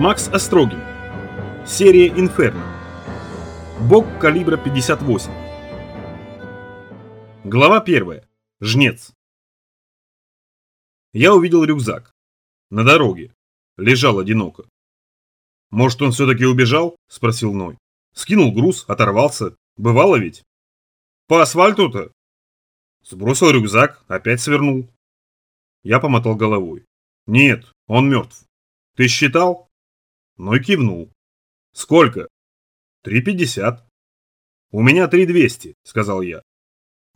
Макс Острогин. Серия Инферно. Бог калибра 58. Глава 1. Жнец. Я увидел рюкзак. На дороге. Лежал одиноко. «Может, он все-таки убежал?» – спросил Ной. «Скинул груз, оторвался. Бывало ведь?» «По асфальту-то?» Сбросил рюкзак, опять свернул. Я помотал головой. «Нет, он мертв. Ты считал?» Ной кивнул. «Сколько?» «Три пятьдесят». «У меня три двести», — сказал я.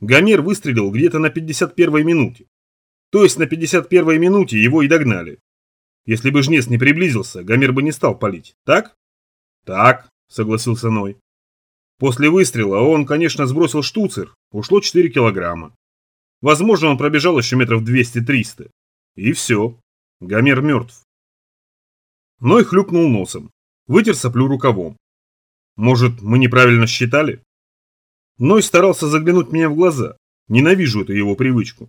Гомер выстрелил где-то на 51-й минуте. То есть на 51-й минуте его и догнали. Если бы жнец не приблизился, Гомер бы не стал палить, так? Так, согласился Ной. После выстрела он, конечно, сбросил штуцер, ушло 4 килограмма. Возможно, он пробежал еще метров 200-300. И все. Гомер мертв. Ной хлюпнул носом, вытер соплю рукавом. Может, мы неправильно считали? Ной старался заглянуть мне в глаза. Ненавижу эту его привычку.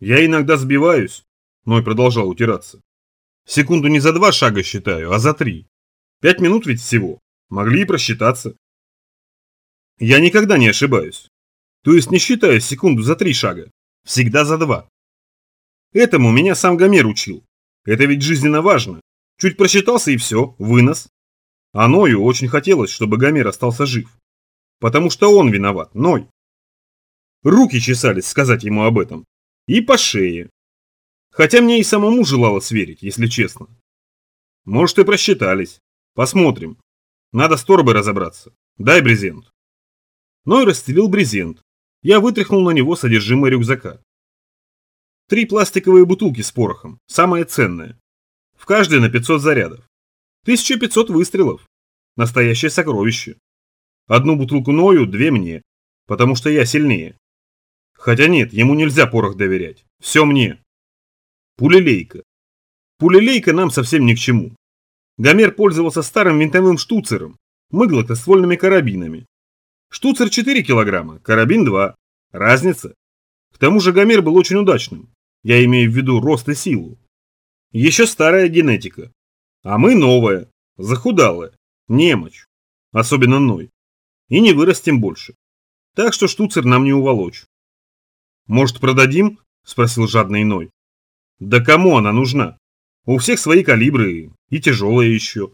Я иногда сбиваюсь, Ной продолжал утираться. Секунду не за два шага считаю, а за три. Пять минут ведь всего. Могли и просчитаться. Я никогда не ошибаюсь. То есть не считаю секунду за три шага. Всегда за два. Этому меня сам Гомер учил. Это ведь жизненно важно. Чуть просчитался и все, вынос. А Ною очень хотелось, чтобы Гомер остался жив. Потому что он виноват, Ной. Руки чесались сказать ему об этом. И по шее. Хотя мне и самому желалось верить, если честно. Может и просчитались. Посмотрим. Надо с торбой разобраться. Дай брезент. Ной расстелил брезент. Я вытряхнул на него содержимое рюкзака. Три пластиковые бутылки с порохом. Самое ценное. В каждой на 500 зарядов. 1500 выстрелов. Настоящее сокровище. Одну бутылку Ною, две мне. Потому что я сильнее. Хотя нет, ему нельзя порох доверять. Все мне. Пулелейка. Пулелейка нам совсем ни к чему. Гомер пользовался старым винтовым штуцером, мы ствольными карабинами. Штуцер 4 килограмма, карабин 2. Разница. К тому же Гомер был очень удачным. Я имею в виду рост и силу. Еще старая генетика. А мы новая, захудалая, немочь. Особенно Ной. И не вырастем больше. Так что штуцер нам не уволочь. Может продадим? Спросил жадный Ной. Да кому она нужна? У всех свои калибры и тяжелые еще.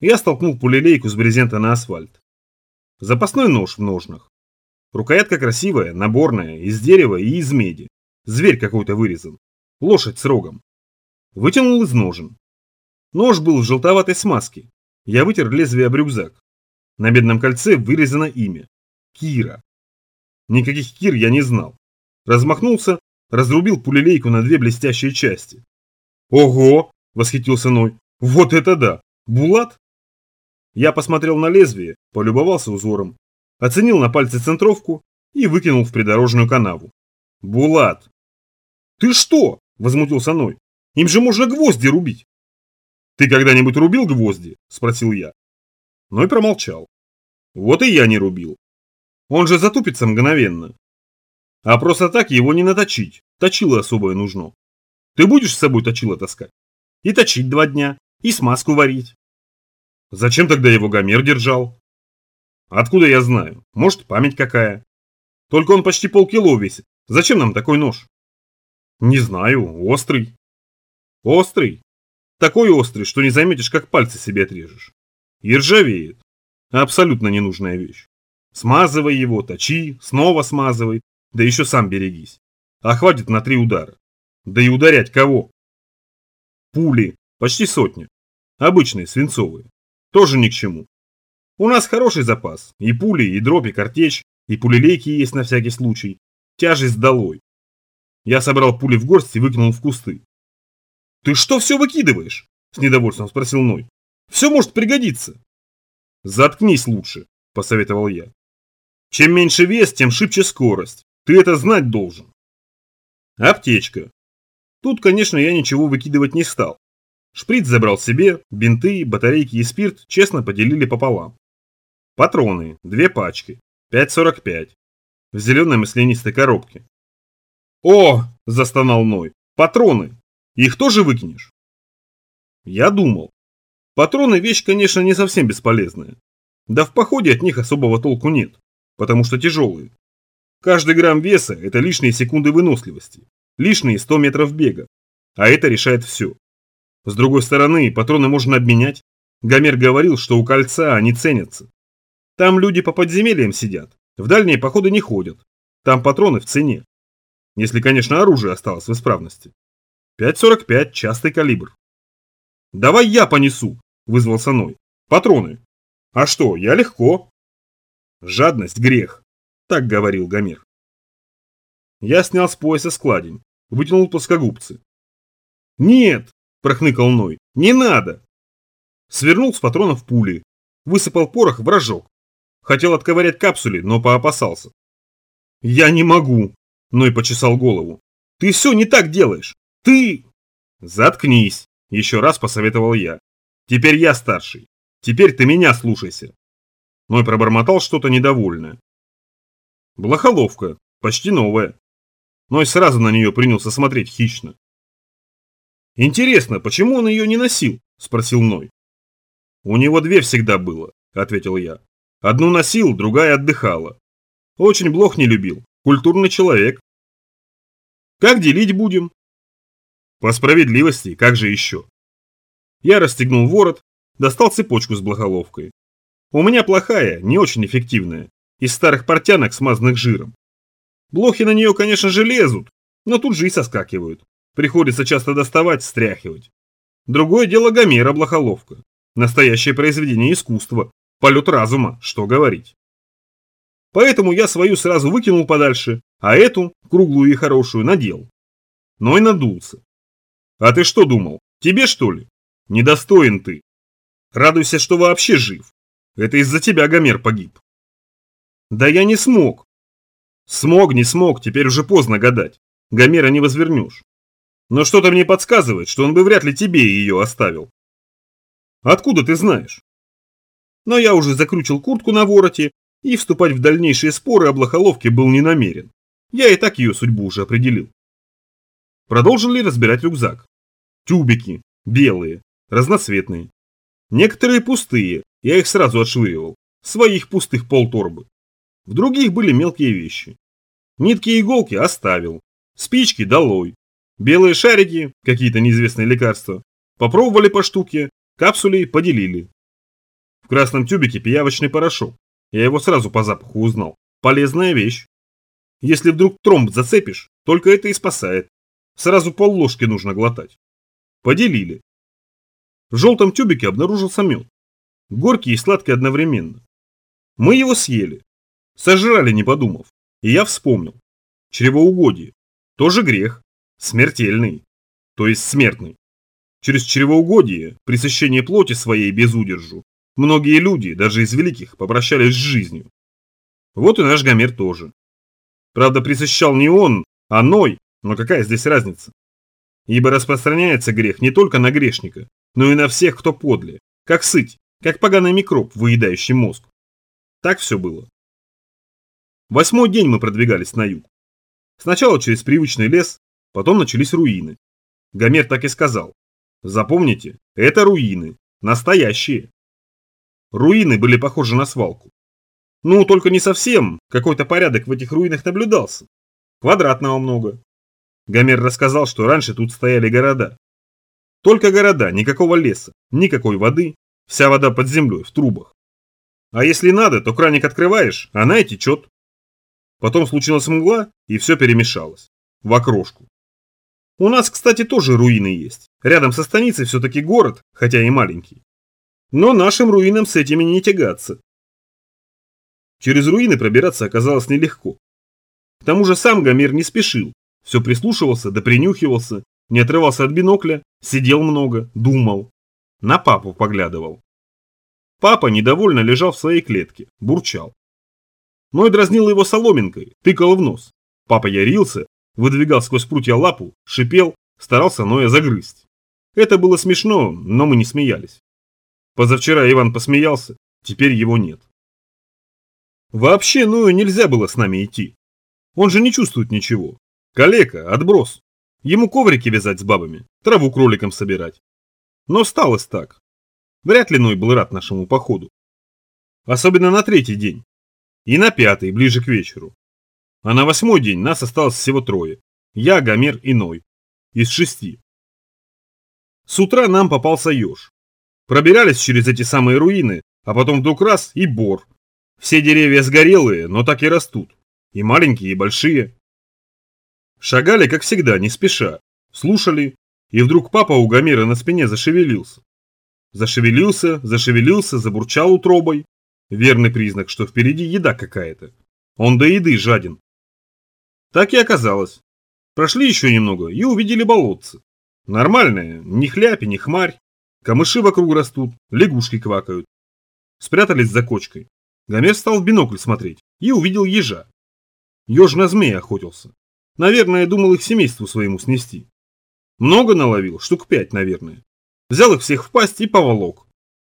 Я столкнул пулелейку с брезента на асфальт. Запасной нож в ножнах. Рукоятка красивая, наборная, из дерева и из меди. Зверь какой-то вырезан. Лошадь с рогом. Вытянул из ножен. Нож был в желтоватой смазке. Я вытер лезвие об рюкзак. На бедном кольце вырезано имя. Кира. Никаких Кир я не знал. Размахнулся, разрубил пулелейку на две блестящие части. «Ого!» – восхитился Ной. «Вот это да! Булат?» Я посмотрел на лезвие, полюбовался узором, оценил на пальце центровку и выкинул в придорожную канаву. «Булат!» «Ты что?» – возмутился Ной. Им же можно гвозди рубить. Ты когда-нибудь рубил гвозди? Спросил я. Но и промолчал. Вот и я не рубил. Он же затупится мгновенно. А просто так его не наточить. Точило особое нужно. Ты будешь с собой точило таскать? И точить два дня, и смазку варить. Зачем тогда его Гомер держал? Откуда я знаю? Может, память какая? Только он почти полкило весит. Зачем нам такой нож? Не знаю, острый. Острый? Такой острый, что не заметишь, как пальцы себе отрежешь. И ржавеет. Абсолютно ненужная вещь. Смазывай его, точи, снова смазывай, да еще сам берегись. А хватит на три удара. Да и ударять кого? Пули, почти сотня. Обычные, свинцовые. Тоже ни к чему. У нас хороший запас. И пули, и дробь, и картечь, и пулелейки есть на всякий случай. Тяжесть долой. Я собрал пули в горсть и выкинул в кусты. «Ты что все выкидываешь?» – с недовольством спросил Ной. «Все может пригодиться». «Заткнись лучше», – посоветовал я. «Чем меньше вес, тем шибче скорость. Ты это знать должен». Аптечка. Тут, конечно, я ничего выкидывать не стал. Шприц забрал себе, бинты, батарейки и спирт честно поделили пополам. Патроны, две пачки, 5,45, в зеленой маслянистой коробке. «О!» – застонал Ной. «Патроны! Их тоже выкинешь?» Я думал. Патроны – вещь, конечно, не совсем бесполезная. Да в походе от них особого толку нет, потому что тяжелые. Каждый грамм веса – это лишние секунды выносливости, лишние 100 метров бега, а это решает все. С другой стороны, патроны можно обменять. Гомер говорил, что у кольца они ценятся. Там люди по подземельям сидят, в дальние походы не ходят. Там патроны в цене. Если, конечно, оружие осталось в исправности. 5,45 – частый калибр. «Давай я понесу», – вызвался Ной. «Патроны». «А что, я легко». «Жадность – грех», – так говорил Гомер. Я снял с пояса складень, вытянул плоскогубцы. «Нет!» – прохныкал Ной. «Не надо!» Свернул с патронов пули, высыпал порох в рожок. Хотел отковырять капсули, но поопасался. «Я не могу!» – Ной почесал голову. «Ты все не так делаешь! Ты...» «Заткнись!» – еще раз посоветовал я. «Теперь я старший. Теперь ты меня слушайся!» Ной пробормотал что-то недовольное. Блохоловка, почти новая. Ной сразу на нее принялся смотреть хищно. «Интересно, почему он ее не носил?» – спросил Ной. «У него две всегда было», – ответил я. «Одну носил, другая отдыхала. Очень блох не любил, культурный человек». «Как делить будем?» «По справедливости, как же еще?» Я расстегнул ворот, достал цепочку с блохоловкой. У меня плохая, не очень эффективная, из старых портянок, смазанных жиром. Блохи на нее, конечно же, лезут, но тут же и соскакивают. Приходится часто доставать, стряхивать. Другое дело Гомера Блохоловка. Настоящее произведение искусства. Полет разума, что говорить. Поэтому я свою сразу выкинул подальше, а эту, круглую и хорошую, надел. Но и надулся. А ты что думал, тебе что ли? Недостоин ты. Радуйся, что вообще жив. Это из-за тебя Гомер погиб. Да я не смог. Смог, не смог, теперь уже поздно гадать. Гомера не возвернешь. Но что-то мне подсказывает, что он бы вряд ли тебе ее оставил. Откуда ты знаешь? Но я уже закручил куртку на вороте, и вступать в дальнейшие споры о блохоловке был не намерен. Я и так ее судьбу уже определил. Продолжили разбирать рюкзак. Тюбики, белые, разноцветные. Некоторые пустые, я их сразу отшвыривал. Своих пустых полторбы. В других были мелкие вещи. Нитки и иголки оставил. Спички долой. Белые шарики, какие-то неизвестные лекарства, попробовали по штуке, капсули поделили. В красном тюбике пиявочный порошок. Я его сразу по запаху узнал. Полезная вещь. Если вдруг тромб зацепишь, только это и спасает. Сразу пол ложки нужно глотать. Поделили. В желтом тюбике обнаружился мед. Горький и сладкий одновременно. Мы его съели. Сожрали, не подумав. И я вспомнил. Чревоугодие. Тоже грех. Смертельный, то есть смертный. Через чревоугодие, пресыщение плоти своей без удержу, многие люди, даже из великих, попрощались с жизнью. Вот и наш Гомер тоже. Правда, присыщал не он, а Ной, но какая здесь разница? Ибо распространяется грех не только на грешника, но и на всех, кто подле, как сыть, как поганый микроб, выедающий мозг. Так все было. Восьмой день мы продвигались на юг. Сначала через привычный лес, Потом начались руины. Гомер так и сказал. Запомните, это руины. Настоящие. Руины были похожи на свалку. Ну, только не совсем. Какой-то порядок в этих руинах наблюдался. Квадратного много. Гомер рассказал, что раньше тут стояли города. Только города, никакого леса, никакой воды, вся вода под землей, в трубах. А если надо, то краник открываешь, она и течет. Потом случилась мгла, и все перемешалось. В окрошку. У нас, кстати, тоже руины есть. Рядом со станицей все-таки город, хотя и маленький. Но нашим руинам с этими не тягаться. Через руины пробираться оказалось нелегко. К тому же сам Гомер не спешил, все прислушивался да принюхивался, не отрывался от бинокля, сидел много, думал. На папу поглядывал. Папа недовольно лежал в своей клетке, бурчал. Ной дразнил его соломинкой, тыкал в нос. Папа ярился, выдвигал сквозь прутья лапу, шипел, старался Ноя загрызть. Это было смешно, но мы не смеялись. Позавчера Иван посмеялся, теперь его нет. Вообще Ною нельзя было с нами идти. Он же не чувствует ничего. Калека, отброс. Ему коврики вязать с бабами, траву кроликам собирать. Но сталось так. Вряд ли Ной был рад нашему походу. Особенно на третий день. И на пятый, ближе к вечеру. А на восьмой день нас осталось всего трое. Я, Гомер и Ной. Из шести. С утра нам попался еж. Пробирались через эти самые руины, а потом вдруг раз и бор. Все деревья сгорелые, но так и растут. И маленькие, и большие. Шагали, как всегда, не спеша. Слушали. И вдруг папа у Гомера на спине зашевелился. Зашевелился, зашевелился, забурчал утробой. Верный признак, что впереди еда какая-то. Он до еды жаден. Так и оказалось. Прошли еще немного и увидели болотце. Нормальное, ни хляпи, ни хмарь. Камыши вокруг растут, лягушки квакают. Спрятались за кочкой. Гомер стал в бинокль смотреть и увидел ежа. Еж на змея охотился. Наверное, думал их семейству своему снести. Много наловил, штук пять, наверное. Взял их всех в пасть и поволок.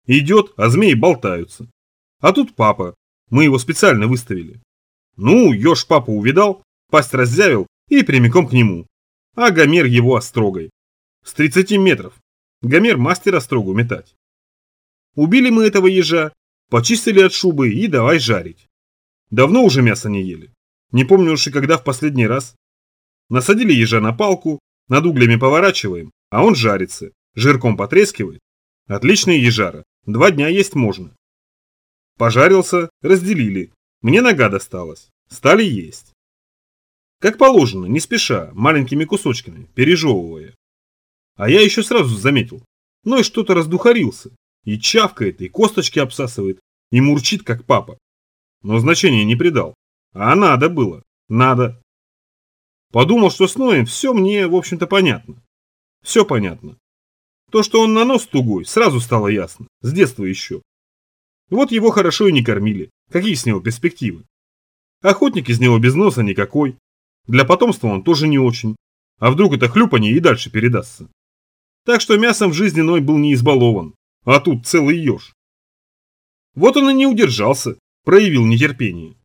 Идет, а змеи болтаются. А тут папа. Мы его специально выставили. Ну, еж папу увидал, пасть раззявил и прямиком к нему. А Гомер его острогой. С 30 метров. Гомер мастер острогу метать. Убили мы этого ежа, почистили от шубы и давай жарить. Давно уже мясо не ели. Не помню уж и когда в последний раз. Насадили ежа на палку, над углями поворачиваем, а он жарится, жирком потрескивает. Отличные ежара, два дня есть можно. Пожарился, разделили. Мне нога досталась. Стали есть. Как положено, не спеша, маленькими кусочками, пережевывая. А я еще сразу заметил. Ну и что-то раздухарился. И чавкает, и косточки обсасывает, и мурчит, как папа. Но значения не придал. А надо было. Надо. Подумал, что с Ноем все мне, в общем-то, понятно. Все понятно. То, что он на нос тугой, сразу стало ясно. С детства еще. Вот его хорошо и не кормили. Какие с него перспективы? Охотник из него без носа никакой. Для потомства он тоже не очень. А вдруг это хлюпанье и дальше передастся? Так что мясом в жизни Ной был не избалован. А тут целый еж. Вот он и не удержался, проявил нетерпение.